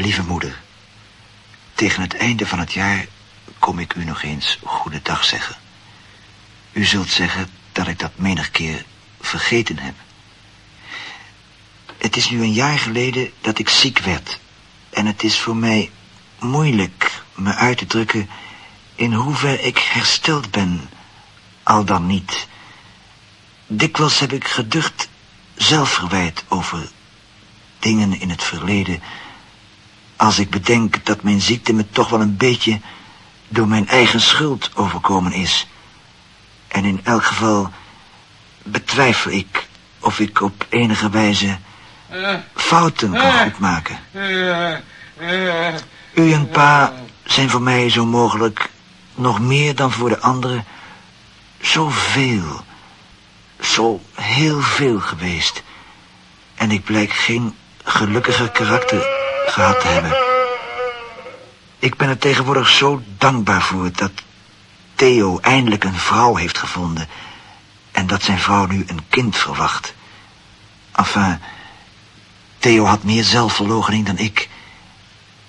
Lieve moeder, tegen het einde van het jaar kom ik u nog eens goedendag zeggen. U zult zeggen dat ik dat menig keer vergeten heb. Het is nu een jaar geleden dat ik ziek werd. En het is voor mij moeilijk me uit te drukken in hoever ik hersteld ben, al dan niet. Dikwijls heb ik geducht zelfverwijt over dingen in het verleden... als ik bedenk dat mijn ziekte me toch wel een beetje door mijn eigen schuld overkomen is. En in elk geval betwijfel ik of ik op enige wijze fouten kan goedmaken. U en pa zijn voor mij zo mogelijk nog meer dan voor de anderen zoveel, zo heel veel geweest. En ik blijk geen gelukkiger karakter gehad hebben. Ik ben er tegenwoordig zo dankbaar voor dat Theo eindelijk een vrouw heeft gevonden... en dat zijn vrouw nu een kind verwacht. Enfin, Theo had meer zelfverloochening dan ik...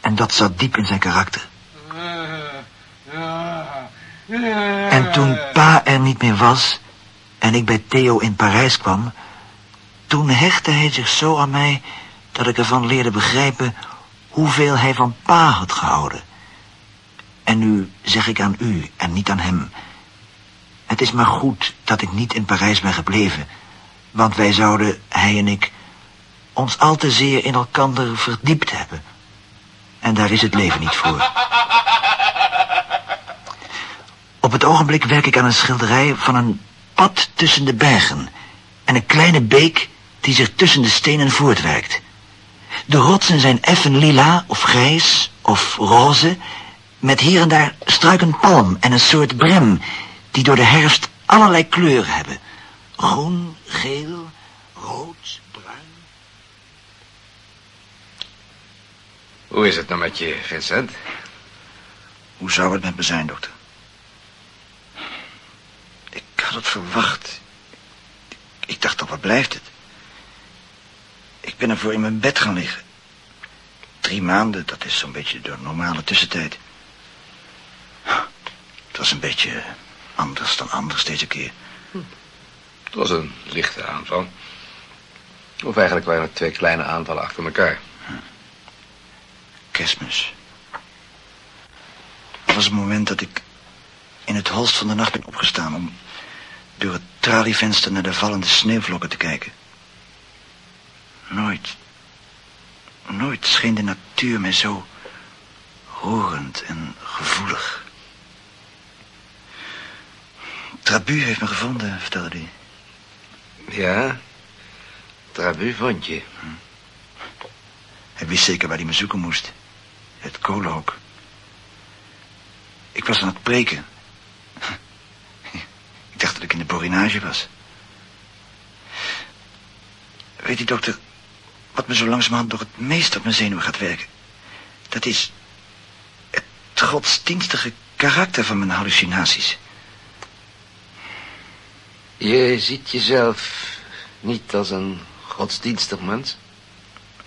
en dat zat diep in zijn karakter. En toen pa er niet meer was... en ik bij Theo in Parijs kwam... toen hechtte hij zich zo aan mij... dat ik ervan leerde begrijpen... hoeveel hij van pa had gehouden. En nu zeg ik aan u en niet aan hem... het is maar goed dat ik niet in Parijs ben gebleven... want wij zouden, hij en ik... ons al te zeer in elkander verdiept hebben... En daar is het leven niet voor. Op het ogenblik werk ik aan een schilderij van een pad tussen de bergen... en een kleine beek die zich tussen de stenen voortwerkt. De rotsen zijn effen lila of grijs of roze... met hier en daar struiken palm en een soort brem... die door de herfst allerlei kleuren hebben. Groen, geel, rood, bruin... Hoe is het nou met je, Vincent? Hoe zou het met me zijn, dokter? Ik had het verwacht. Ik dacht toch, wat blijft het? Ik ben ervoor in mijn bed gaan liggen. Drie maanden, dat is zo'n beetje de normale tussentijd. Het was een beetje anders dan anders deze keer. Het was een lichte aanval. Of eigenlijk waren het twee kleine aanvallen achter elkaar. Kerstmis. Er was een moment dat ik in het holst van de nacht ben opgestaan... om door het tralievenster naar de vallende sneeuwvlokken te kijken. Nooit, nooit scheen de natuur mij zo roerend en gevoelig. Trabu heeft me gevonden, vertelde hij. Ja, Trabu vond je. Hij wist zeker waar hij me zoeken moest. Het kolenhok. Ik was aan het preken. Ik dacht dat ik in de borinage was. Weet u, dokter, wat me zo langzamerhand nog het meest op mijn zenuwen gaat werken? Dat is het godsdienstige karakter van mijn hallucinaties. Je ziet jezelf niet als een godsdienstig mens?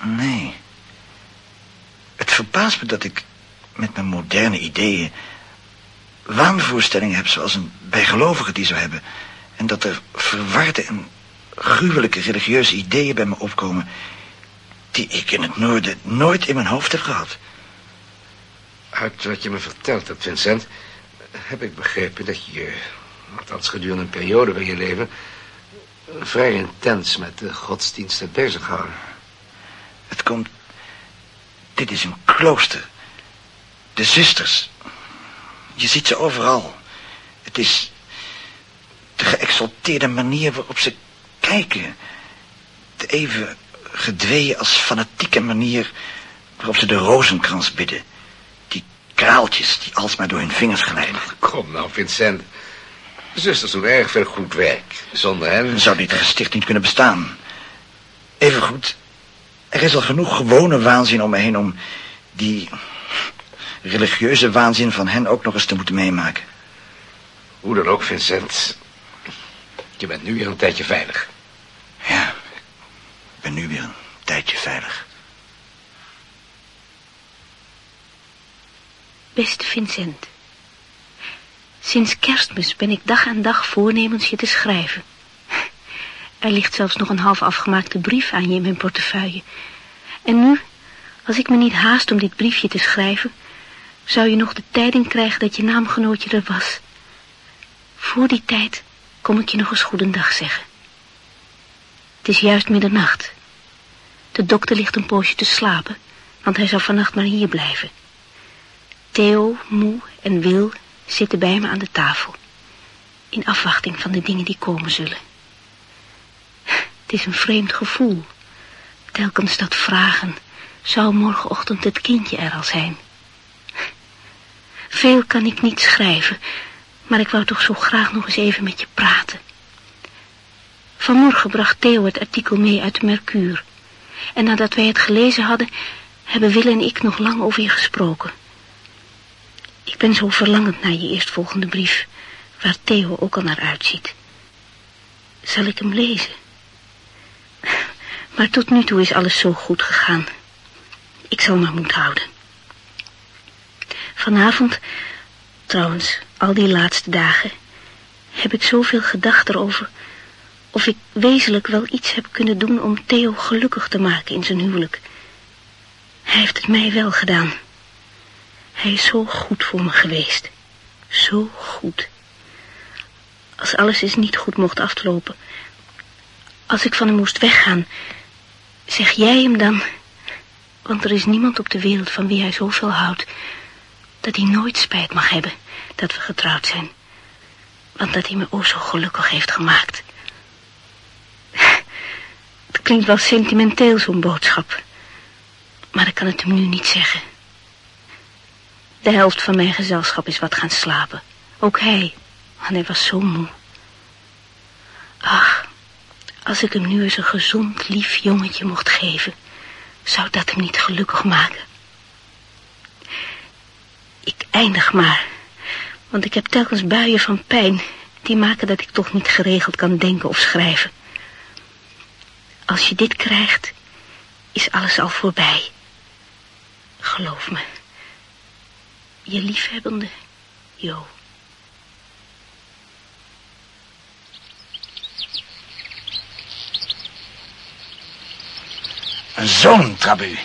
Nee. Het verbaast me dat ik met mijn moderne ideeën waanvoorstellingen heb zoals een bijgelovige die zou hebben. En dat er verwarde en gruwelijke religieuze ideeën bij me opkomen die ik in het noorden nooit in mijn hoofd heb gehad. Uit wat je me verteld hebt, Vincent, heb ik begrepen dat je, althans gedurende een periode van je leven, vrij intens met de godsdienst hebt bezighouden. Het komt... Dit is een klooster. De zusters. Je ziet ze overal. Het is de geëxalteerde manier waarop ze kijken. De even gedweeën als fanatieke manier waarop ze de rozenkrans bidden. Die kraaltjes die alsmaar door hun vingers glijden. Kom nou, Vincent. Zusters doen erg veel goed werk. Zonder hen... Zou dit gesticht niet kunnen bestaan. Evengoed, er is al genoeg gewone waanzin om me heen om die religieuze waanzin van hen ook nog eens te moeten meemaken. Hoe dan ook, Vincent. Je bent nu weer een tijdje veilig. Ben nu weer een tijdje veilig. Beste Vincent. Sinds kerstmis ben ik dag aan dag voornemens je te schrijven. Er ligt zelfs nog een half afgemaakte brief aan je in mijn portefeuille. En nu, als ik me niet haast om dit briefje te schrijven, zou je nog de tijding krijgen dat je naamgenootje er was. Voor die tijd kom ik je nog eens goedendag zeggen. Het is juist middernacht. De dokter ligt een poosje te slapen, want hij zal vannacht maar hier blijven. Theo, Moe en Wil zitten bij me aan de tafel. In afwachting van de dingen die komen zullen. Het is een vreemd gevoel. Telkens dat vragen, zou morgenochtend het kindje er al zijn? Veel kan ik niet schrijven, maar ik wou toch zo graag nog eens even met je praten. Vanmorgen bracht Theo het artikel mee uit de Mercure. En nadat wij het gelezen hadden, hebben Wil en ik nog lang over je gesproken. Ik ben zo verlangend naar je eerstvolgende brief, waar Theo ook al naar uitziet. Zal ik hem lezen? Maar tot nu toe is alles zo goed gegaan. Ik zal maar moed houden. Vanavond, trouwens, al die laatste dagen, heb ik zoveel gedacht erover of ik wezenlijk wel iets heb kunnen doen om Theo gelukkig te maken in zijn huwelijk. Hij heeft het mij wel gedaan. Hij is zo goed voor me geweest. Zo goed. Als alles eens niet goed mocht aflopen. Als ik van hem moest weggaan. Zeg jij hem dan... Want er is niemand op de wereld van wie hij zoveel houdt... dat hij nooit spijt mag hebben dat we getrouwd zijn. Want dat hij me ook zo gelukkig heeft gemaakt. Klinkt wel sentimenteel, zo'n boodschap. Maar ik kan het hem nu niet zeggen. De helft van mijn gezelschap is wat gaan slapen. Ook hij, want hij was zo moe. Ach, als ik hem nu eens een gezond, lief jongetje mocht geven, zou dat hem niet gelukkig maken. Ik eindig maar, want ik heb telkens buien van pijn die maken dat ik toch niet geregeld kan denken of schrijven. Als je dit krijgt, is alles al voorbij. Geloof me. Je liefhebbende Jo. Een zoon, Trabu.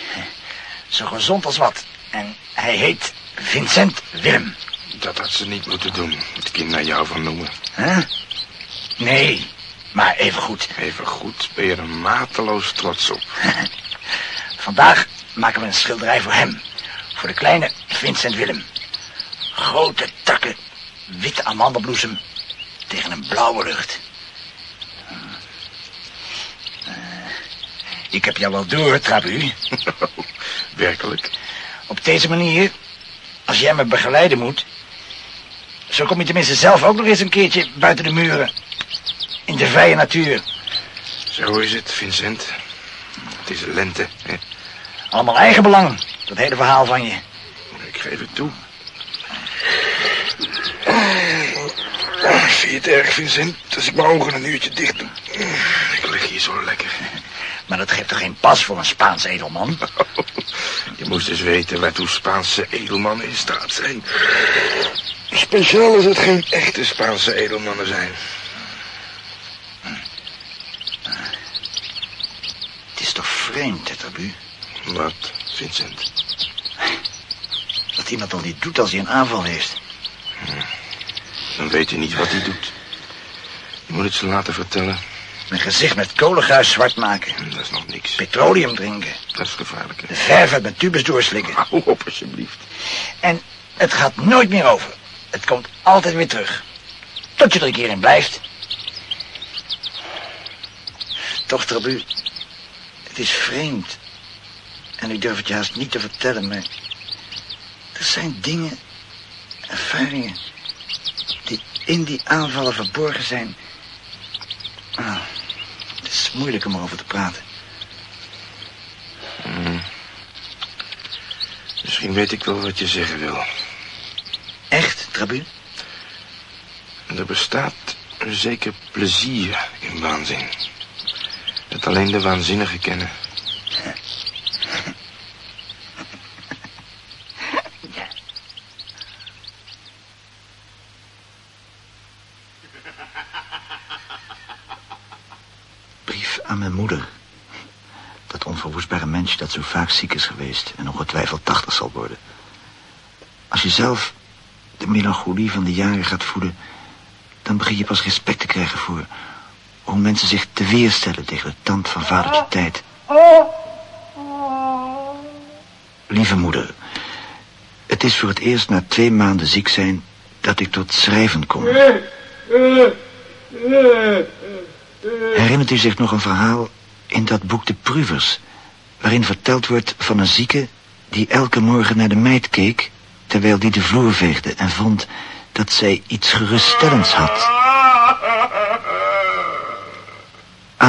Zo gezond als wat. En hij heet Vincent Willem. Dat had ze niet moeten doen. Het kind naar jou van noemen. Huh? Nee, maar even goed. Even goed, ben je er mateloos trots op. Vandaag maken we een schilderij voor hem. Voor de kleine Vincent Willem. Grote takken, witte amandelbloesem tegen een blauwe lucht. Uh, ik heb jou wel door, Trabu. Werkelijk. Op deze manier, als jij me begeleiden moet... zo kom je tenminste zelf ook nog eens een keertje buiten de muren. In de vrije natuur. Zo is het, Vincent. Het is lente. Hè? Allemaal eigen belang, dat hele verhaal van je. Ik geef het toe. Vind je het erg, Vincent, als ik mijn ogen een uurtje dicht doe? Ik lig hier zo lekker. Maar dat geeft toch geen pas voor een Spaans edelman? Je moest eens weten waartoe Spaanse edelmannen in staat zijn. Speciaal als het geen echte Spaanse edelmannen zijn. Vreemd, hè? Wat, Vincent? Dat iemand al niet doet als hij een aanval heeft. Dan weet hij niet wat hij doet. Je moet het ze laten vertellen. Mijn gezicht met kolengruis zwart maken. Dat is nog niks. Petroleum drinken. Dat is gevaarlijk. De verf uit mijn tubes doorslikken. Hou op, alsjeblieft. En het gaat nooit meer over. Het komt altijd weer terug. Tot je er een keer in blijft. Toch, Trabu, is vreemd. En ik durf het je haast niet te vertellen, maar... Er zijn dingen, ervaringen... die in die aanvallen verborgen zijn. Ah, het is moeilijk om erover te praten. Hmm. Misschien weet ik wel wat je zeggen wil. Echt, Trabu? Er bestaat een zeker plezier in waanzin alleen de waanzinnige kennen. Brief aan mijn moeder. Dat onverwoestbare mensje dat zo vaak ziek is geweest... en ongetwijfeld tachtig zal worden. Als je zelf de melancholie van de jaren gaat voeden... dan begin je pas respect te krijgen voor hoe mensen zich te weerstellen tegen de tand van vadertje tijd. Lieve moeder... het is voor het eerst na twee maanden ziek zijn... dat ik tot schrijven kom. Herinnert u zich nog een verhaal in dat boek De Pruvers... waarin verteld wordt van een zieke die elke morgen naar de meid keek... terwijl die de vloer veegde en vond dat zij iets geruststellends had.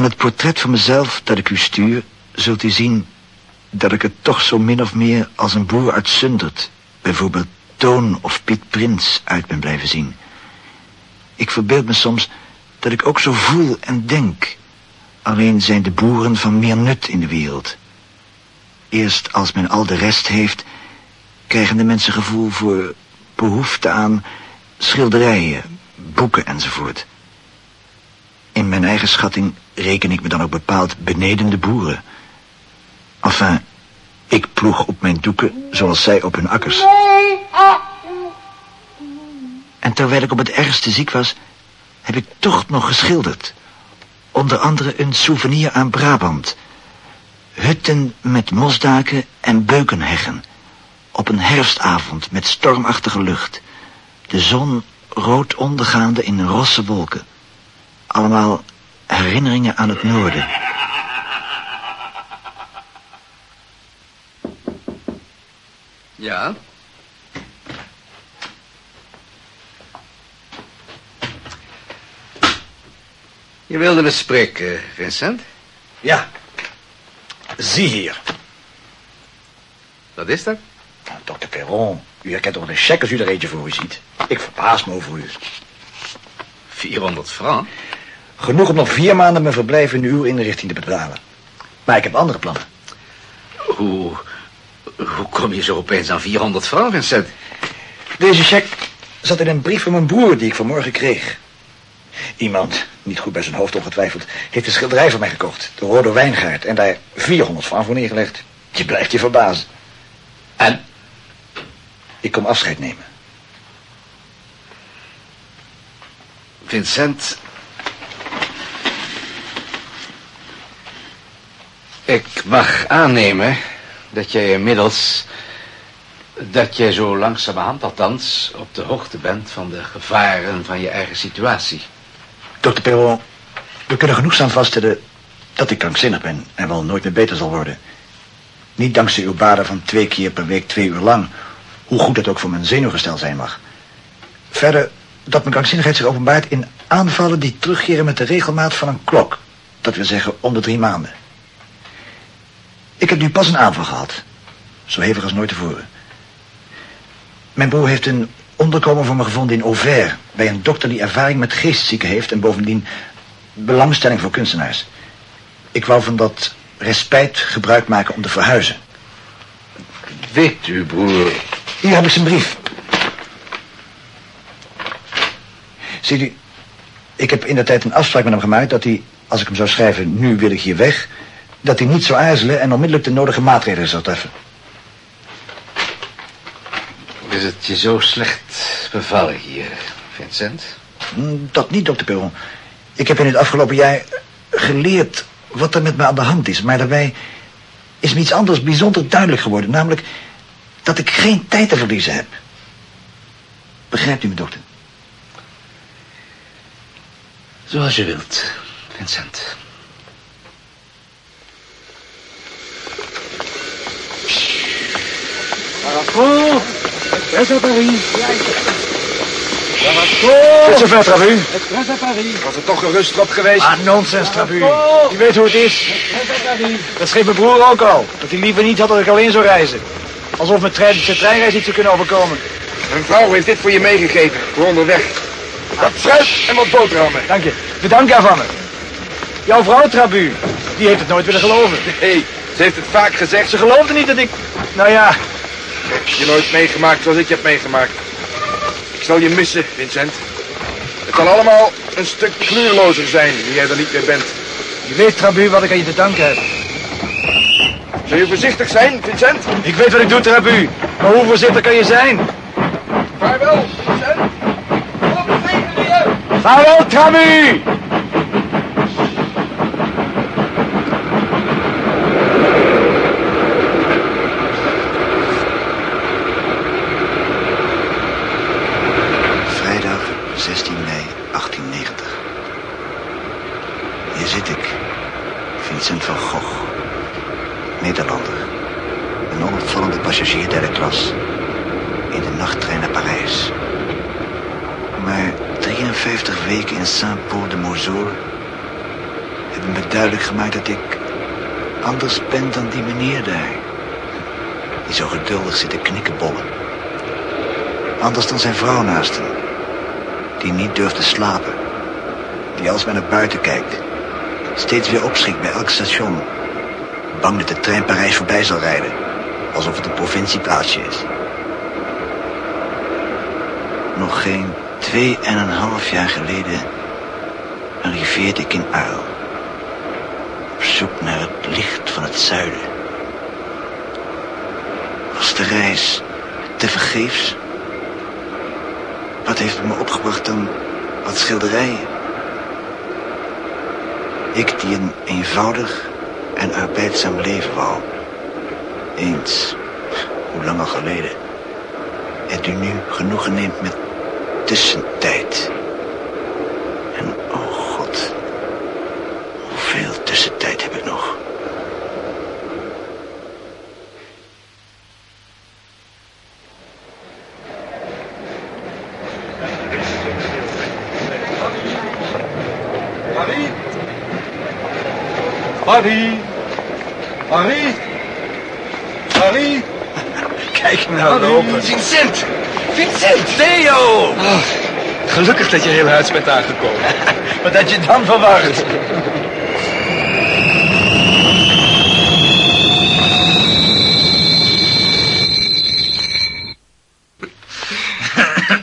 Aan het portret van mezelf dat ik u stuur... zult u zien dat ik het toch zo min of meer als een boer uit Sundert... bijvoorbeeld Toon of Piet Prins uit ben blijven zien. Ik verbeeld me soms dat ik ook zo voel en denk. Alleen zijn de boeren van meer nut in de wereld. Eerst als men al de rest heeft, krijgen de mensen gevoel voor behoefte aan schilderijen, boeken enzovoort. In mijn eigen schatting reken ik me dan ook bepaald beneden de boeren. Enfin, ik ploeg op mijn doeken zoals zij op hun akkers. En terwijl ik op het ergste ziek was, heb ik toch nog geschilderd. Onder andere een souvenir aan Brabant. Hutten met mosdaken en beukenheggen. Op een herfstavond met stormachtige lucht. De zon rood ondergaande in rosse wolken. Allemaal herinneringen aan het noorden. Ja? Je wilde me spreken, Vincent. Ja. Zie hier. Wat is dat? Nou, dokter Perron, u herkent toch een cheque als u er eentje voor u ziet. Ik verbaas me over u. 400 francs? Genoeg om nog vier maanden mijn verblijf in uw inrichting te betalen. Maar ik heb andere plannen. Hoe, hoe kom je zo opeens aan 400 francs, Vincent? Deze cheque zat in een brief van mijn broer die ik vanmorgen kreeg. Iemand, niet goed bij zijn hoofd ongetwijfeld, heeft een schilderij van mij gekocht. De Rode Wijngaard. En daar 400 francs voor neergelegd. Je blijft je verbazen. En? Ik kom afscheid nemen. Vincent. Ik mag aannemen dat jij inmiddels... dat jij zo langzamerhand althans op de hoogte bent van de gevaren van je eigen situatie. Dokter Perron, we kunnen genoegzaam vaststellen dat ik krankzinnig ben en wel nooit meer beter zal worden. Niet dankzij uw baden van twee keer per week twee uur lang, hoe goed het ook voor mijn zenuwgestel zijn mag. Verder dat mijn krankzinnigheid zich openbaart in aanvallen die terugkeren met de regelmaat van een klok. Dat wil zeggen om de drie maanden. Ik heb nu pas een aanval gehad. Zo hevig als nooit tevoren. Mijn broer heeft een onderkomen voor me gevonden in Auvers... bij een dokter die ervaring met geestzieken heeft... en bovendien belangstelling voor kunstenaars. Ik wou van dat respijt gebruik maken om te verhuizen. Weet u, broer... Hier heb ik zijn brief. Ziet u, ik heb in de tijd een afspraak met hem gemaakt... dat hij, als ik hem zou schrijven, nu wil ik hier weg... dat hij niet zou aarzelen en onmiddellijk de nodige maatregelen zou treffen. Is het je zo slecht bevallen hier, Vincent? Mm, Dat niet, dokter Perron. Ik heb in het afgelopen jaar geleerd wat er met me aan de hand is. Maar daarbij is me iets anders bijzonder duidelijk geworden. Namelijk dat ik geen tijd te verliezen heb. Begrijpt u me, dokter? Zoals je wilt, Vincent. Marco, Express à Paris. Tot zover, Travu. Express à Paris. Was het toch gerust op geweest? Ah, nonsens, Travu. Je weet hoe het is. Express à Paris. Dat schreef mijn broer ook al. Dat hij liever niet had dat ik alleen zou reizen. Alsof mijn trein, zijn treinreis niet zou kunnen overkomen. Mijn vrouw heeft dit voor je meegegeven, voor onderweg. Wat fruit en wat boterhammen. Dank je. Bedank daarvan. Jouw vrouw, Trabu, die heeft het nooit willen geloven. Hé, ze heeft het vaak gezegd. Ze geloofde niet dat ik... Nou ja, Heb je nooit meegemaakt zoals ik heb meegemaakt. Ik zal je missen, Vincent. Het zal allemaal een stuk kleurlozer zijn, nu jij er niet meer bent. Je weet, Trabu, wat ik aan je te danken heb. Zul je voorzichtig zijn, Vincent? Ik weet wat ik doe, Trabu. Maar hoe voorzichtig kan je zijn? Vaarwel, Vincent. Vaarwel, Trabu! Vrijdag 16 mei 1890. Hier zit ik, Vincent van Gogh, Nederlander. Een onopvallende passagier derde klas. In de nachttrein naar Parijs. Maar 53 weken in Saint-Paul-de-Moselle hebben me duidelijk gemaakt dat ik anders ben dan die meneer daar. Die zo geduldig zit te knikkenbollen. Anders dan zijn vrouw naast hem. Die niet durft te slapen. Die als men naar buiten kijkt. Steeds weer opschrikt bij elk station. Bang dat de trein Parijs voorbij zal rijden. Alsof het een provincieplaatsje is. Nog geen twee en een half jaar geleden arriveerde ik in Uil. Op zoek naar het licht van het zuiden. Was de reis te vergeefs? Wat heeft het me opgebracht dan wat schilderijen? Ik die een eenvoudig en arbeidzaam leven wou. Eens, hoe lang al geleden. En u nu genoegen neemt met tussentijd. En oh god, hoeveel tussentijd heb ik nog? Marie! Marie! Marie! Marie! Kijk nou lopen. Vincent! Vincent! Theo! Gelukkig dat je heel huids bent aangekomen. Wat had je dan verwacht?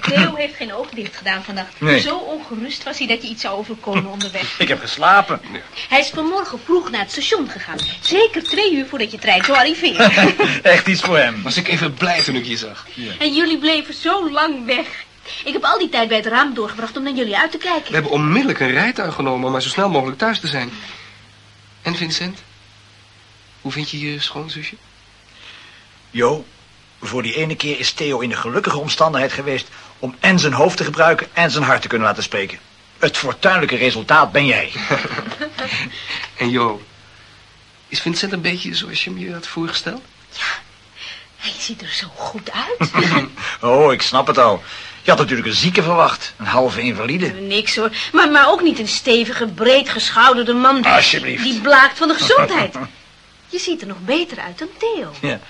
Theo heeft geen oog dicht gedaan vannacht. Nee. Zo ongerust was hij dat je iets zou overkomen onderweg. Ik heb geslapen. Hij is vanmorgen vroeg naar het station gegaan. Zeker twee uur voordat je trein zou arriveren. Echt iets voor hem. Was ik even blij toen ik je zag. en jullie bleven zo lang weg. Ik heb al die tijd bij het raam doorgebracht om naar jullie uit te We kijken. hebben onmiddellijk een rijtuig genomen om maar zo snel mogelijk thuis te zijn. En Vincent? Hoe vind je je schoonzusje? Jo, voor die ene keer is Theo in de gelukkige omstandigheid geweest... om en zijn hoofd te gebruiken en zijn hart te kunnen laten spreken. Het fortuinlijke resultaat ben jij. En Jo, is Vincent een beetje zoals je hem je had voorgesteld? Hij ziet er zo goed uit. Oh, ik snap het al. Je had natuurlijk een zieke verwacht. Een halve invalide. Niks hoor. Maar, maar ook niet een stevige, breed geschouderde man. Alsjeblieft. Die blaakt van de gezondheid. Je ziet er nog beter uit dan Theo. Ja.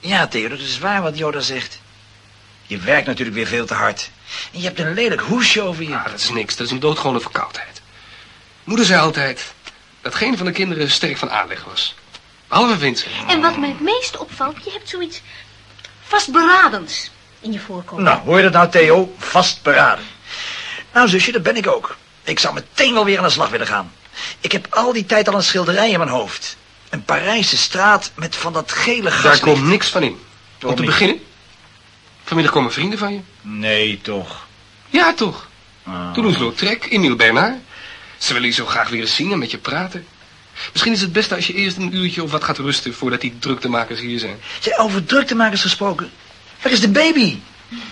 Ja, Theo, dat is waar wat Joda zegt. Je werkt natuurlijk weer veel te hard. En je hebt een lelijk hoesje over je. Ja, dat is niks. Dat is een doodgewone verkoudheid. Moeder zei altijd dat geen van de kinderen sterk van aanleg was. Behalve Vincent. En wat mij het meest opvalt, je hebt zoiets vastberadends in je voorkomen. Nou, hoor je dat nou, Theo? Vastberaden. Nou, zusje, dat ben ik ook. Ik zou meteen wel weer aan de slag willen gaan. Ik heb al die tijd al een schilderij in mijn hoofd. Een Parijse straat met van dat gele Daar gaslicht. komt niks van in. Om te beginnen. Vanmiddag komen vrienden van je. Nee, toch. Ja, toch. Ah. Toulouse-Lautrec, Emile Bernard. Ze willen je zo graag weer eens zien en met je praten. Misschien is het beste als je eerst een uurtje of wat gaat rusten... voordat die druktemakers hier zijn. Zeg, over druktemakers gesproken. Waar is de baby?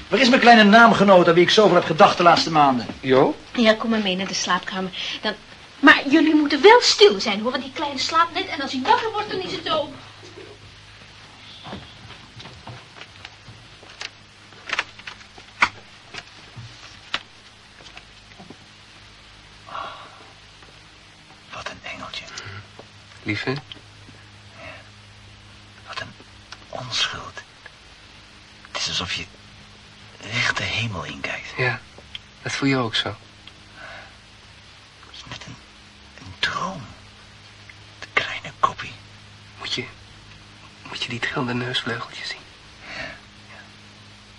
Waar is mijn kleine naamgenoot aan wie ik zoveel heb gedacht de laatste maanden? Jo? Ja, kom maar mee naar de slaapkamer. Dan... Maar jullie moeten wel stil zijn, hoor, want die kleine slaapt net. En als hij wakker wordt, dan is het zo. Wat een engeltje. Lieve? Wat een onschuld. Het is alsof je recht de hemel inkijkt. Ja, dat voel je ook zo. Het is net een, een droom. De kleine koppie. Moet je, moet je die trillende neusvleugeltjes zien.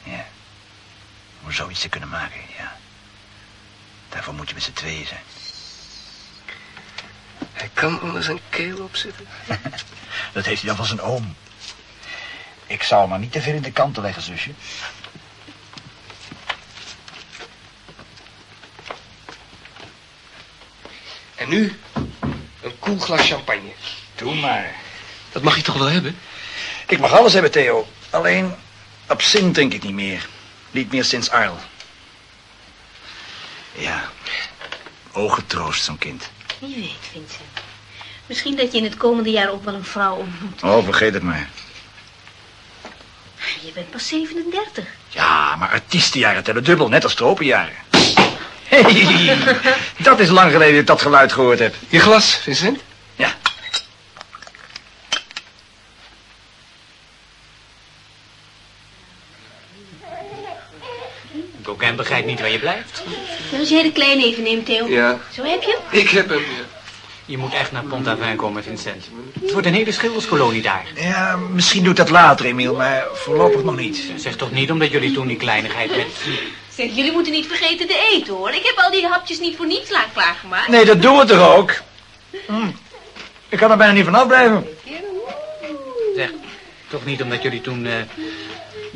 Ja. Om zoiets te kunnen maken, ja. Daarvoor moet je met z'n tweeën zijn. Hij kan onder zijn keel opzitten. Dat heeft hij dan van zijn oom. Ik zou hem maar niet te veel in de kanten leggen, zusje. En nu een koel glas champagne. Doe maar. Dat mag je toch wel hebben? Ik mag alles hebben, Theo. Alleen, absint drink ik niet meer. Niet meer sinds Arl. Ja, ogentroost, zo'n kind. Wie weet, Vincent. Misschien dat je in het komende jaar ook wel een vrouw ontmoet. Oh, vergeet het maar. Je bent pas 37. Ja, maar artiestenjaren tellen dubbel, net als tropenjaren. Hey, dat is lang geleden dat ik dat geluid gehoord heb. Je glas, Vincent? Ja. Gauguin begrijpt niet waar je blijft. Als je hele klein even neemt, Theo. Ja. Zo heb je hem? Ik heb hem, ja. Je moet echt naar Pont-Aven komen, Vincent. Het wordt een hele schilderskolonie daar. Ja, misschien doe ik dat later, Emiel, maar voorlopig nog niet. Zeg toch niet omdat jullie toen die kleinigheid met... Zeg, jullie moeten niet vergeten te eten, hoor. Ik heb al die hapjes niet voor niets laat klaargemaakt. Nee, dat doen we toch ook? Hm. Ik kan er bijna niet vanaf blijven. Zeg, toch niet omdat jullie toen... eh,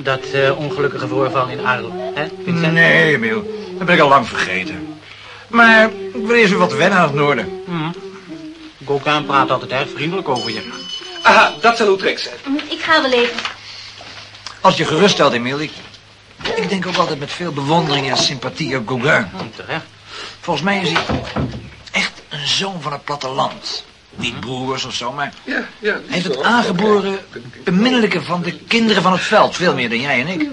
dat eh, ongelukkige voorval in Arles, hè, Vincent? Nee, Emiel, dat ben ik al lang vergeten. Maar ik wil eerst wat wennen aan het noorden. Mhm. Gauguin praat altijd erg vriendelijk over je. Aha, dat zal Utrecht zijn. Hm, Ik ga wel even. Als je gerust stelt, Emiel, ik, ik denk ook altijd met veel bewondering en sympathie op Gauguin. Hm, terecht. Volgens mij is hij echt een zoon van het platteland. Niet broers of zo, maar Ja, ja. hij heeft het aangeboren beminnelijke van de kinderen van het veld. Veel meer dan jij en ik.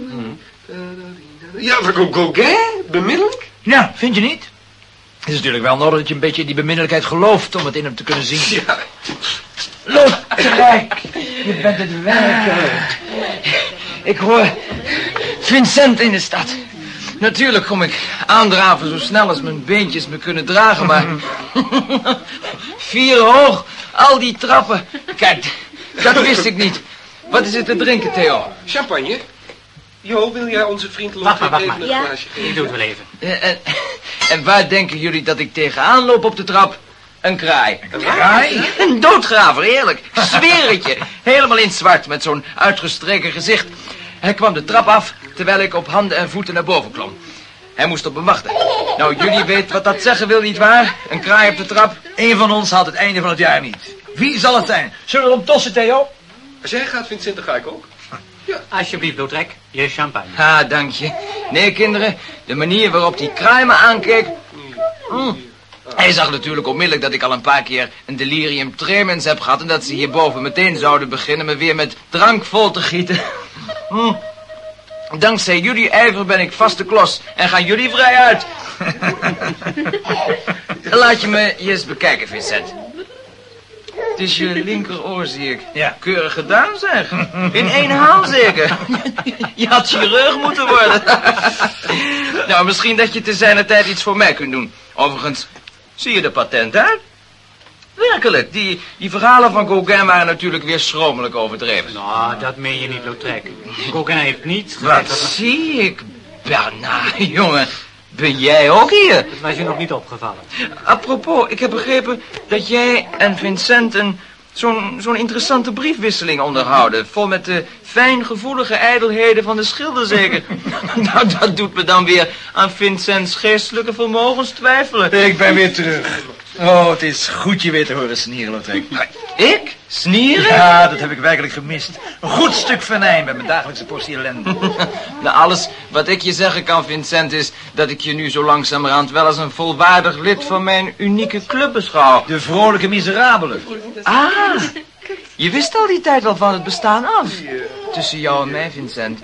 Ja, maar Go- Gauguin? Bemiddelijk? Ja, vind je niet? Het is natuurlijk wel nodig dat je een beetje die beminnelijkheid gelooft om het in hem te kunnen zien. Ja. Lotrijk, je bent het werkelijk. Ik hoor Vincent in de stad. Natuurlijk kom ik aandraven zo snel als mijn beentjes me kunnen dragen, maar... Vier hoog, al die trappen. Kijk, dat wist ik niet. Wat is er te drinken, Theo? Champagne? Jo, wil jij onze vriend wacht even een Ja. glaasje Ik geven? doe het wel even. Eh, En, en waar denken jullie dat ik tegenaan loop op de trap? Een kraai. Een kraai? Een doodgraver, eerlijk. Ik zweer het je. Helemaal in het zwart, met zo'n uitgestreken gezicht. Hij kwam de trap af, terwijl ik op handen en voeten naar boven klom. Hij moest op me wachten. Nou, jullie weten wat dat zeggen wil, nietwaar? Een kraai op de trap. Eén van ons haalt het einde van het jaar niet. Wie zal het zijn? Zullen we hem tossen, Theo? Als jij gaat, Vincent, dan ga ik ook. Alsjeblieft, Lautrec, je champagne. Ah, dank je. Nee, kinderen, de manier waarop die kraai me aankeek... mm. Hij zag natuurlijk onmiddellijk dat ik al een paar keer een delirium tremens heb gehad... en dat ze hierboven meteen zouden beginnen me weer met drank vol te gieten. Mm. Dankzij jullie ijver ben ik vaste klos en gaan jullie vrij uit. Laat je me eens bekijken, Vincent. Het is je linkeroor, zie ik. Ja. Keurig gedaan, zeg. In één haal zeker. Je had chirurg moeten worden. nou, misschien dat je te zijner tijd iets voor mij kunt doen. Overigens, zie je er patent uit? Werkelijk, die, die verhalen van Gauguin waren natuurlijk weer schromelijk overdreven. Nou, dat meen je niet, Lautrec. Gauguin heeft niet Wat dat... zie ik, Bernard, jongen. Ben jij ook hier? Het was je nog niet opgevallen. Apropos, ik heb begrepen dat jij en Vincent een zo'n zo'n interessante briefwisseling onderhouden. Vol met de fijngevoelige ijdelheden van de schilder zeker. nou, dat doet me dan weer aan Vincents geestelijke vermogens twijfelen. Ik ben weer terug. Oh, het is goed je weer te horen snieren, Lotrek. Ik? Snieren? Ja, dat heb ik werkelijk gemist. Een goed stuk venijn met mijn dagelijkse portie ellende. Nou, alles wat ik je zeggen kan, Vincent, is dat ik je nu zo langzamerhand wel als een volwaardig lid van mijn unieke club beschouw. De vrolijke miserabelen. Ah, je wist al die tijd wel van het bestaan af. Tussen jou en mij, Vincent.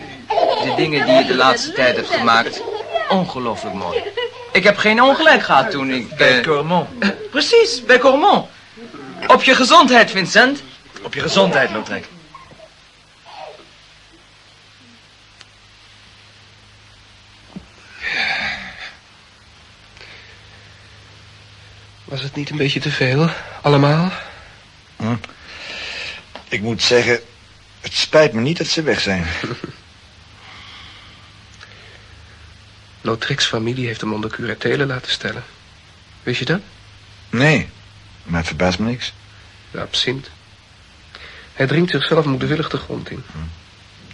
De dingen die je de laatste tijd hebt gemaakt. Ongelooflijk mooi. Ik heb geen ongelijk gehad toen ik... Bij eh, Cormont. precies, bij Cormont. Op je gezondheid, Vincent. Op je gezondheid, Lotrek. Was het niet een beetje te veel, allemaal? Ik moet zeggen, het spijt me niet dat ze weg zijn. Lautric's familie heeft hem onder curatele laten stellen. Wist je dat? Nee. Maar het verbaast me niks. De absint. Hij dringt zichzelf moedwillig de grond in.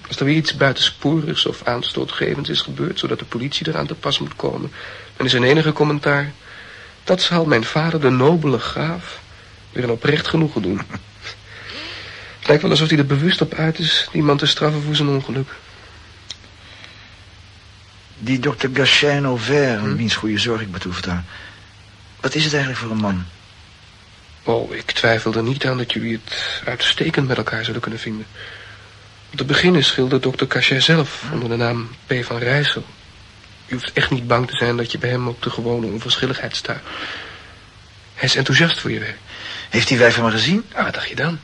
Als er weer iets buitensporigs of aanstootgevends is gebeurd... zodat de politie eraan te pas moet komen... dan is zijn enige commentaar... dat zal mijn vader, de nobele graaf... weer een oprecht genoegen doen. Het lijkt wel alsof hij er bewust op uit is... die man te straffen voor zijn ongeluk. Die dokter Gachin Auvert, wiens goede zorg ik betoefd daar. Wat is het eigenlijk voor een man? Oh, ik twijfel er niet aan dat jullie het uitstekend met elkaar zullen kunnen vinden. Om te beginnen schildert dokter Cachet zelf onder de naam P. van Rijssel. Je hoeft echt niet bang te zijn dat je bij hem op de gewone onverschilligheid staat. Hij is enthousiast voor je werk. Heeft hij wij van me gezien? Ah, wat dacht je dan?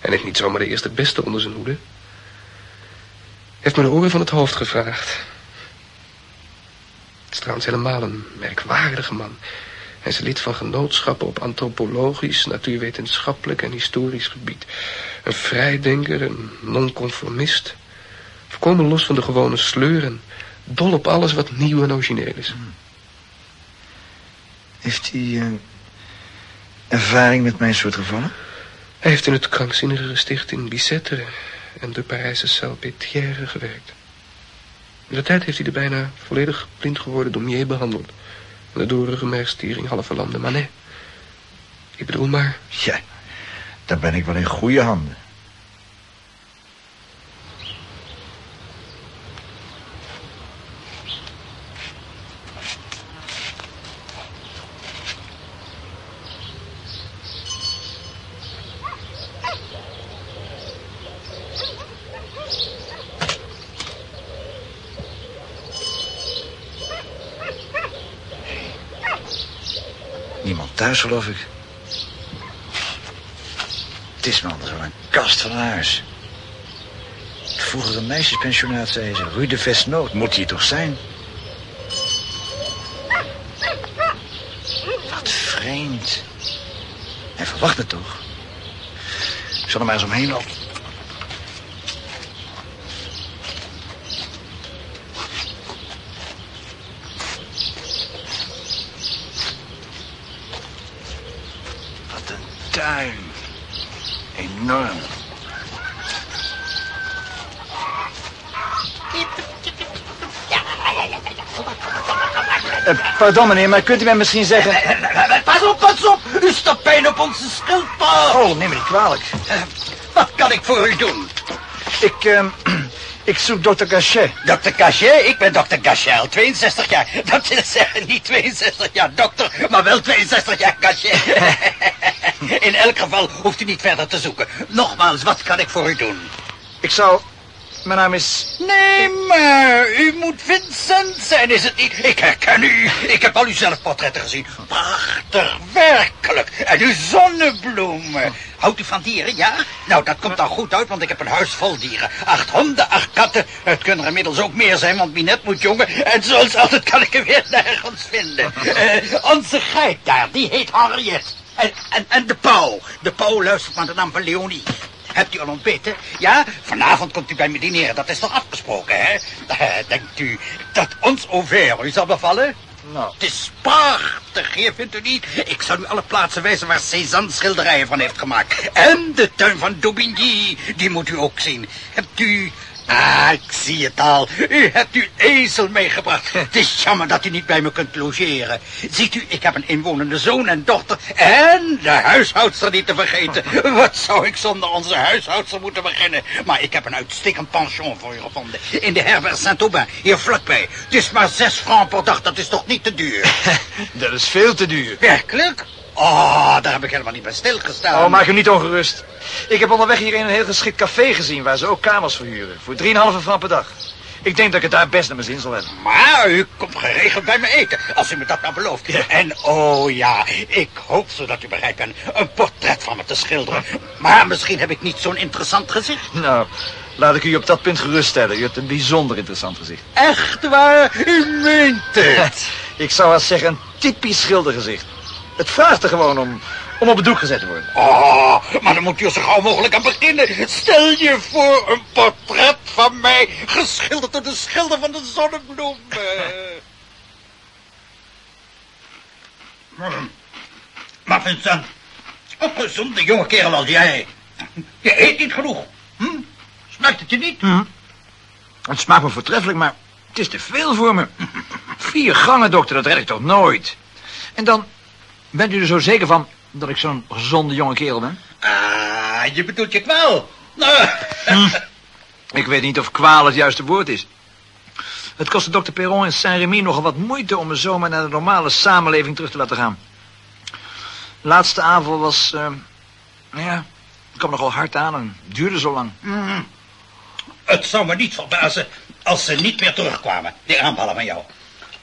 En heeft niet zomaar de eerste beste onder zijn hoede. Heeft me de oren van het hoofd gevraagd. Het is trouwens helemaal een merkwaardige man. Hij is lid van genootschappen op antropologisch, natuurwetenschappelijk en historisch gebied. Een vrijdenker, een nonconformist. Volkomen los van de gewone sleur en dol op alles wat nieuw en origineel is. Heeft hij eh, ervaring met mijn soort gevallen? Hij heeft in het krankzinnige gesticht in Bicêtre en de Parijse Salpêtrière gewerkt. In de tijd heeft hij de bijna volledig blind geworden Daumier behandeld. En de door ruggenmergstiering half verlamde Manet. Ik bedoel maar, Ja, dan ben ik wel in goede handen. Niemand thuis, geloof ik. Het is me anders wel een kast van huis. Het vroegere meisjespensionaat, zei ze. Rue de Vesnoot moet hier toch zijn? Wat vreemd. Hij verwacht me toch? Ik zal er maar eens omheen lopen. Wat een tuin. Enorm. Eh, pardon meneer, maar kunt u mij misschien zeggen... Pas op, pas op! U stopt pijn op onze schildpad! Oh, neem me niet kwalijk. Wat kan ik voor u doen? Ik, ehm, ik zoek dokter Gachet. Dokter Cachet, ik ben dokter Cachet, al 62 jaar. Dat wil zeggen, niet 62 jaar dokter, maar wel 62 jaar Cachet. In elk geval hoeft u niet verder te zoeken. Nogmaals, wat kan ik voor u doen? Ik zou... Mijn naam is... Nee, maar u moet Vincent zijn, is het niet? Ik herken u. Ik heb al uw zelfportretten gezien. Prachtig, werkelijk. En uw zonnebloemen. Houdt u van dieren, ja? Nou, dat komt dan goed uit, want ik heb een huis vol dieren. Acht honden, acht katten. Het kunnen er inmiddels ook meer zijn, want Minet moet jongen. En zoals altijd kan ik hem weer nergens vinden. Eh, onze geit daar, die heet Henriette. En, en, en de pauw. De pauw luistert naar de naam van Leonie. Hebt u al ontbeten? Ja? Vanavond komt u bij me dineren. Dat is toch afgesproken, hè? Eh, denkt u dat ons Auvert u zal bevallen? Nou. Het is prachtig, vindt u niet? Ik zal u alle plaatsen wijzen waar Cézanne schilderijen van heeft gemaakt. En de tuin van Daubigny, die moet u ook zien. Hebt u... Ah, ik zie het al. U hebt uw ezel meegebracht. Het is jammer dat u niet bij me kunt logeren. Ziet u, ik heb een inwonende zoon en dochter. En de huishoudster niet te vergeten. Wat zou ik zonder onze huishoudster moeten beginnen? Maar ik heb een uitstekend pension voor u gevonden. In de herberg Saint-Aubin, hier vlakbij. Het is maar zes francs per dag, dat is toch niet te duur? Dat is veel te duur. Werkelijk? Oh, daar heb ik helemaal niet bij stilgestaan. Oh, maak u niet ongerust. Ik heb onderweg hier een heel geschikt café gezien... waar ze ook kamers verhuren. Voor 3,5 francs per dag. Ik denk dat ik het daar best naar mijn zin zal hebben. Maar u komt geregeld bij me eten, als u me dat nou belooft. En oh ja, ik hoop zodat u bereid bent een portret van me te schilderen. Maar misschien heb ik niet zo'n interessant gezicht. Nou, laat ik u op dat punt geruststellen. U hebt een bijzonder interessant gezicht. Echt waar? U meent het. Ik zou wel zeggen een typisch schildergezicht. Het vraagt er gewoon om, om op het doek gezet te worden. Oh, maar dan moet u er zo gauw mogelijk aan beginnen. Stel je voor een portret van mij, geschilderd door de schilder van de zonnebloem. Maar Vincent, een gezonde jonge kerel als jij. Je eet niet genoeg. Hm? Smaakt het je niet? Hm. Het smaakt me voortreffelijk, maar het is te veel voor me. Vier gangen, dokter, dat red ik toch nooit. En dan bent u er zo zeker van dat ik zo'n gezonde jonge kerel ben? Ah, je bedoelt je kwaal. Nou, Ik weet niet of kwaal het juiste woord is. Het kostte dokter Perron in Saint-Rémy nogal wat moeite om me zomaar naar de normale samenleving terug te laten gaan. De laatste aanval was, eh, ja, het kwam nogal hard aan en duurde zo lang. mm, het zou me niet verbazen als ze niet meer terugkwamen, die aanvallen van jou.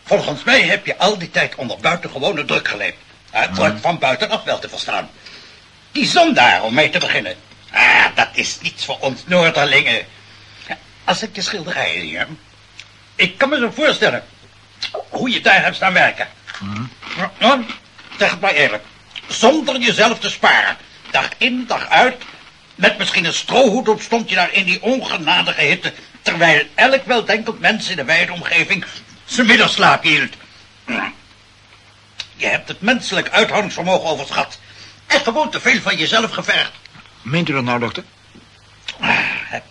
Volgens mij heb je al die tijd onder buitengewone druk geleefd. Uh, druk van buitenaf wel te verstaan. Die zon daar, om mee te beginnen. Ah, dat is niets voor ons Noorderlingen. Als ik je schilderijen zie, hè, ik kan me zo voorstellen hoe je daar hebt staan werken. Nou, zeg het maar eerlijk. Zonder jezelf te sparen. Dag in, dag uit. Met misschien een strohoed op stond je daar in die ongenadige hitte. Terwijl elk weldenkend mens in de wijde omgeving zijn middagslaap hield. Je hebt het menselijk uithoudingsvermogen overschat. En gewoon te veel van jezelf gevergd. Meent u dat nou, dokter? Heb,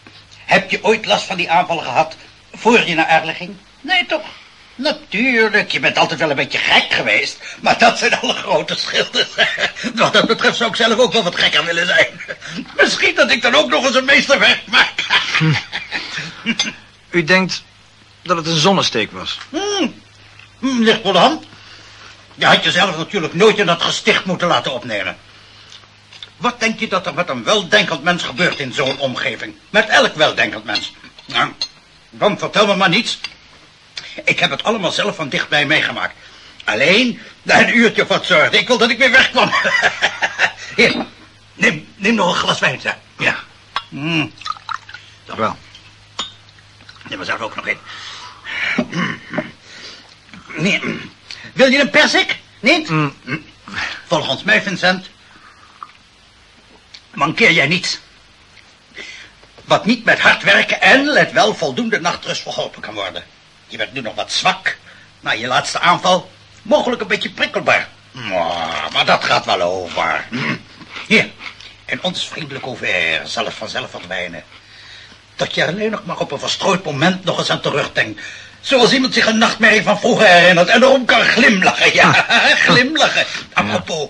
heb je ooit last van die aanvallen gehad voor je naar Erle ging? Nee, toch? Natuurlijk, je bent altijd wel een beetje gek geweest. Maar dat zijn alle grote schilders. Wat dat betreft zou ik zelf ook wel wat gekker willen zijn. Misschien dat ik dan ook nog eens een meesterwerk maak. U denkt dat het een zonnesteek was? Hmm, ligt voor de hand. Je had jezelf natuurlijk nooit in dat gesticht moeten laten opnemen. Wat denk je dat er met een weldenkend mens gebeurt in zo'n omgeving? Met elk weldenkend mens. Nou, dan vertel me maar niets. Ik heb het allemaal zelf van dichtbij meegemaakt. Alleen, na een uurtje wat zorgde ik wil dat ik weer wegkwam. Hier, neem, neem nog een glas wijn, zeg. Ja. Mm. Toch wel. Neem er zelf ook nog in. Nee. Wil je een persik? Niet? Mm. Volgens mij, Vincent, mankeer jij niets. Wat niet met hard werken en, let wel, voldoende nachtrust verholpen kan worden. Je bent nu nog wat zwak. Na je laatste aanval, mogelijk een beetje prikkelbaar. Maar, dat gaat wel over. Hm. Hier, en ons vriendelijk over zal het vanzelf verdwijnen. Dat je alleen nog maar op een verstrooid moment nog eens aan terugdenkt. Zoals iemand zich een nachtmerrie van vroeger herinnert en erom kan glimlachen. Ja, glimlachen. Apropos,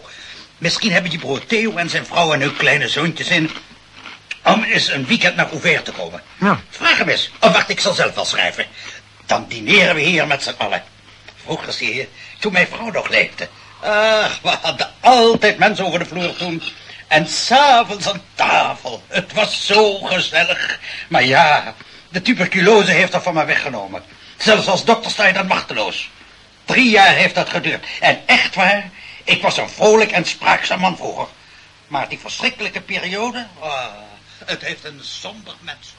misschien hebben je broer Theo en zijn vrouw en hun kleine zoontjes in... om eens een weekend naar Ouvert te komen. Ja. Vraag hem eens. Of wacht, ik zal zelf wel schrijven. Dan dineren we hier met z'n allen. Vroeger zie je, toen mijn vrouw nog leefde. Ach, we hadden altijd mensen over de vloer toen. En s'avonds aan tafel. Het was zo gezellig. Maar ja, de tuberculose heeft dat van me weggenomen. Zelfs als dokter sta je dan machteloos. Drie jaar heeft dat geduurd. En echt waar, ik was een vrolijk en spraakzaam man vroeger. Maar die verschrikkelijke periode, ah, het heeft een zondig mens.